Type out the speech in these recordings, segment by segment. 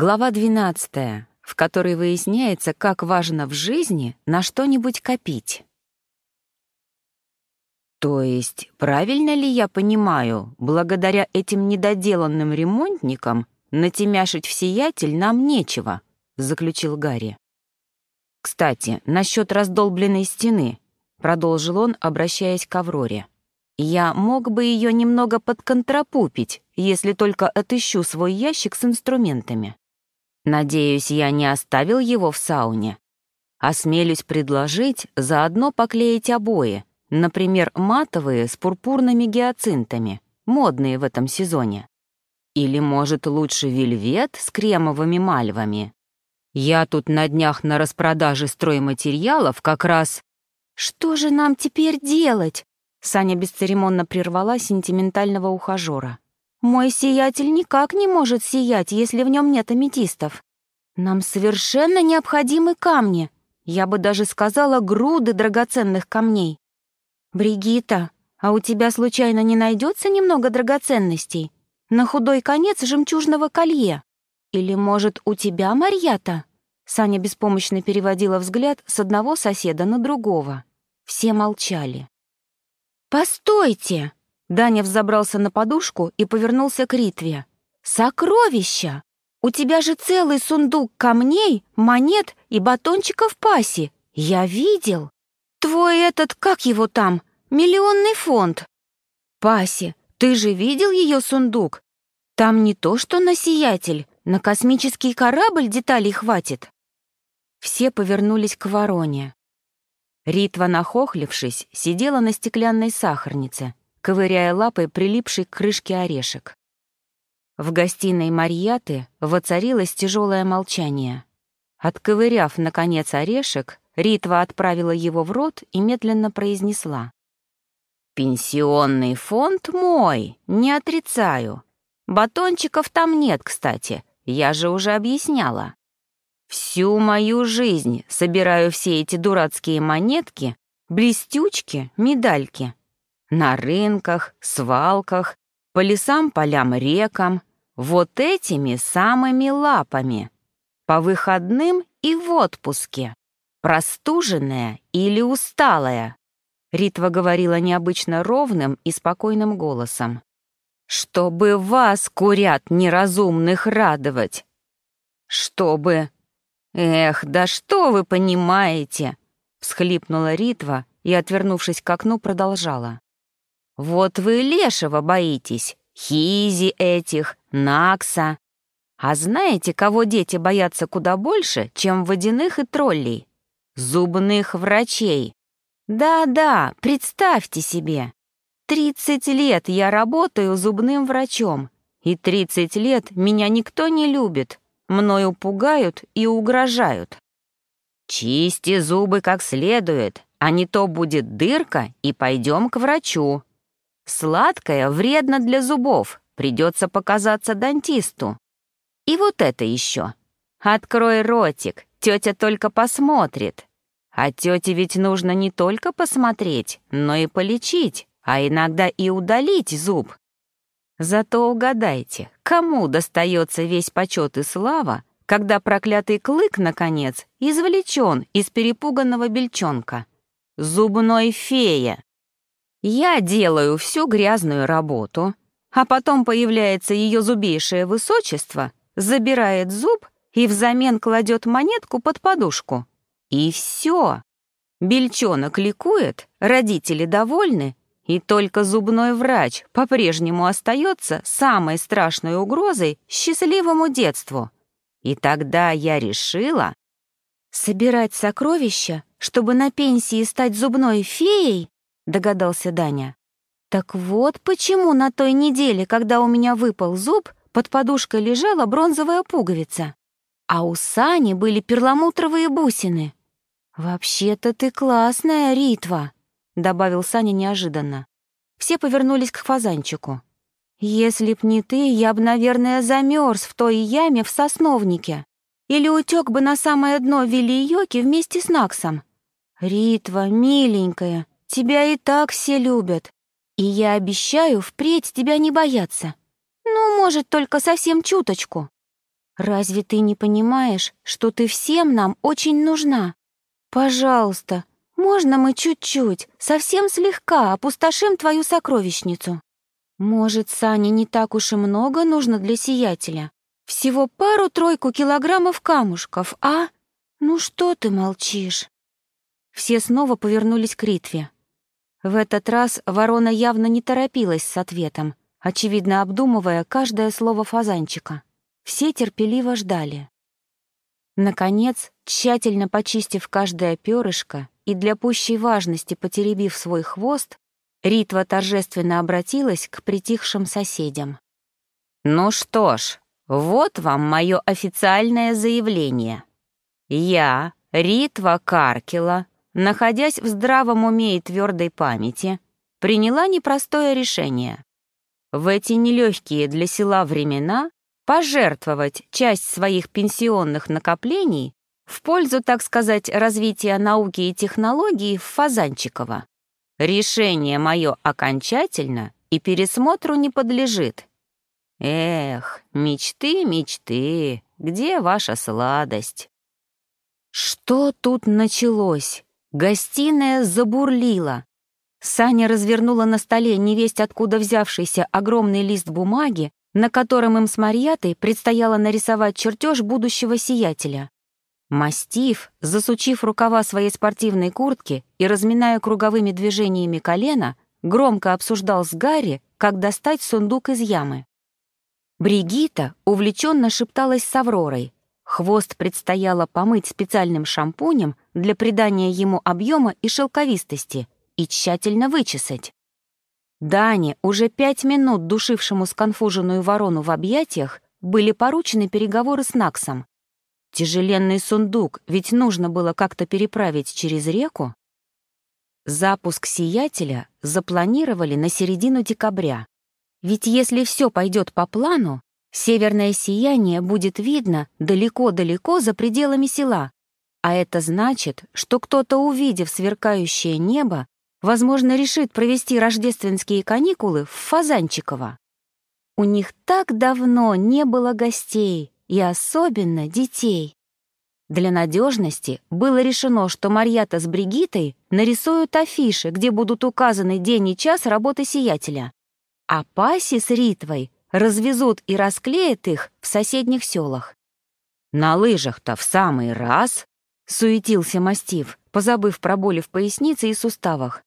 Глава 12, в которой выясняется, как важно в жизни на что-нибудь копить. То есть, правильно ли я понимаю, благодаря этим недоделанным ремонтникам натемяшить в сиятель нам нечего, заключил Гарри. Кстати, насчет раздолбленной стены, продолжил он, обращаясь к Авроре. Я мог бы ее немного подконтрапупить, если только отыщу свой ящик с инструментами. Надеюсь, я не оставил его в сауне. Осмелюсь предложить заодно поклеить обои, например, матовые с пурпурными гиацинтами, модные в этом сезоне. Или, может, лучше вельвет с кремовыми мальвами. Я тут на днях на распродаже стройматериалов как раз... «Что же нам теперь делать?» Саня бесцеремонно прервала сентиментального ухажера. «Мой сиятель никак не может сиять, если в нем нет аметистов. Нам совершенно необходимы камни. Я бы даже сказала груды драгоценных камней. Бригита, а у тебя случайно не найдется немного драгоценностей? На худой конец жемчужного колье? Или, может, у тебя, Марьята?» Саня беспомощно переводила взгляд с одного соседа на другого. Все молчали. «Постойте!» Даня взобрался на подушку и повернулся к Ритве. «Сокровища! У тебя же целый сундук камней, монет и батончиков паси. Я видел. Твой этот, как его там, миллионный фонд. Паси, ты же видел ее сундук? Там не то что на сиятель, на космический корабль деталей хватит». Все повернулись к вороне. Ритва, нахохлившись, сидела на стеклянной сахарнице, ковыряя лапой прилипший к крышке орешек. В гостиной Марьяты воцарилось тяжелое молчание. Отковыряв, наконец, орешек, Ритва отправила его в рот и медленно произнесла. «Пенсионный фонд мой, не отрицаю. Батончиков там нет, кстати, я же уже объясняла. Всю мою жизнь собираю все эти дурацкие монетки, блестючки, медальки. На рынках, свалках, по лесам, полям, рекам. Вот этими самыми лапами. По выходным и в отпуске. Простуженная или усталая. Ритва говорила необычно ровным и спокойным голосом. «Чтобы вас, курят неразумных, радовать! Чтобы «Эх, да что вы понимаете!» — всхлипнула Ритва и, отвернувшись к окну, продолжала. «Вот вы лешего боитесь, хизи этих, накса. А знаете, кого дети боятся куда больше, чем водяных и троллей? Зубных врачей. Да-да, представьте себе. Тридцать лет я работаю зубным врачом, и тридцать лет меня никто не любит, Мною пугают и угрожают. Чисти зубы как следует, а не то будет дырка, и пойдем к врачу. Сладкое вредно для зубов, придется показаться дантисту. И вот это еще. Открой ротик, тетя только посмотрит. А тете ведь нужно не только посмотреть, но и полечить, а иногда и удалить зуб. Зато угадайте, кому достается весь почет и слава, когда проклятый клык, наконец, извлечен из перепуганного бельчонка? Зубной фея. Я делаю всю грязную работу, а потом появляется ее зубейшее высочество, забирает зуб и взамен кладет монетку под подушку. И все. Бельчонок ликует, родители довольны, и только зубной врач по-прежнему остается самой страшной угрозой счастливому детству. И тогда я решила... «Собирать сокровища, чтобы на пенсии стать зубной феей?» — догадался Даня. «Так вот почему на той неделе, когда у меня выпал зуб, под подушкой лежала бронзовая пуговица, а у Сани были перламутровые бусины. Вообще-то ты классная, Ритва!» добавил Саня неожиданно. Все повернулись к фазанчику. «Если б не ты, я б, наверное, замерз в той яме в сосновнике. Или утек бы на самое дно Вилийоки вместе с Наксом. Ритва, миленькая, тебя и так все любят. И я обещаю впредь тебя не бояться. Ну, может, только совсем чуточку». Разве ты не понимаешь, что ты всем нам очень нужна? Пожалуйста, можно мы чуть-чуть, совсем слегка опустошим твою сокровищницу? Может, Сане не так уж и много нужно для сиятеля? Всего пару-тройку килограммов камушков, а? Ну что ты молчишь?» Все снова повернулись к Ритве. В этот раз ворона явно не торопилась с ответом, очевидно обдумывая каждое слово фазанчика. Все терпеливо ждали. Наконец, тщательно почистив каждое перышко и для пущей важности потеребив свой хвост, Ритва торжественно обратилась к притихшим соседям. «Ну что ж, вот вам мое официальное заявление. Я, Ритва Каркила, находясь в здравом уме и твердой памяти, приняла непростое решение. В эти нелегкие для села времена пожертвовать часть своих пенсионных накоплений в пользу, так сказать, развития науки и технологий в Фазанчиково. Решение мое окончательно и пересмотру не подлежит. Эх, мечты, мечты, где ваша сладость? Что тут началось? Гостиная забурлила. Саня развернула на столе невесть откуда взявшийся огромный лист бумаги на котором им с Марьятой предстояло нарисовать чертеж будущего сиятеля. Мастив, засучив рукава своей спортивной куртки и разминая круговыми движениями колено, громко обсуждал с Гарри, как достать сундук из ямы. Бригита увлеченно шепталась с Авророй. Хвост предстояло помыть специальным шампунем для придания ему объема и шелковистости и тщательно вычесать. Дане, уже пять минут душившему сконфуженную ворону в объятиях, были поручены переговоры с Наксом. Тяжеленный сундук, ведь нужно было как-то переправить через реку. Запуск «Сиятеля» запланировали на середину декабря. Ведь если все пойдет по плану, северное сияние будет видно далеко-далеко за пределами села, а это значит, что кто-то, увидев сверкающее небо, возможно, решит провести рождественские каникулы в Фазанчиково. У них так давно не было гостей, и особенно детей. Для надежности было решено, что Марьята с Бригитой нарисуют афиши, где будут указаны день и час работы сиятеля, а Паси с Ритвой развезут и расклеят их в соседних селах. «На лыжах-то в самый раз!» — суетился мастив, позабыв про боли в пояснице и суставах.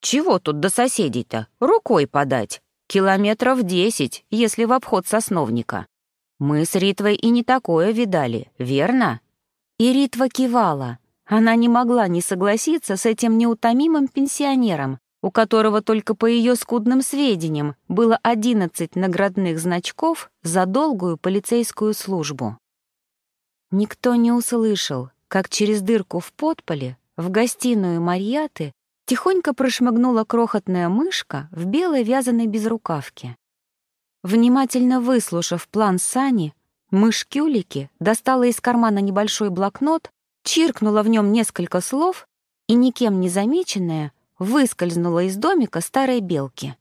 Чего тут до соседей-то? Рукой подать. Километров десять, если в обход сосновника. Мы с Ритвой и не такое видали, верно? И Ритва кивала. Она не могла не согласиться с этим неутомимым пенсионером, у которого только по ее скудным сведениям было 11 наградных значков за долгую полицейскую службу. Никто не услышал, как через дырку в подполе в гостиную Марьяты тихонько прошмыгнула крохотная мышка в белой вязаной безрукавке. Внимательно выслушав план Сани, мышь Кюлики достала из кармана небольшой блокнот, чиркнула в нем несколько слов и, никем не замеченная, выскользнула из домика старой белки.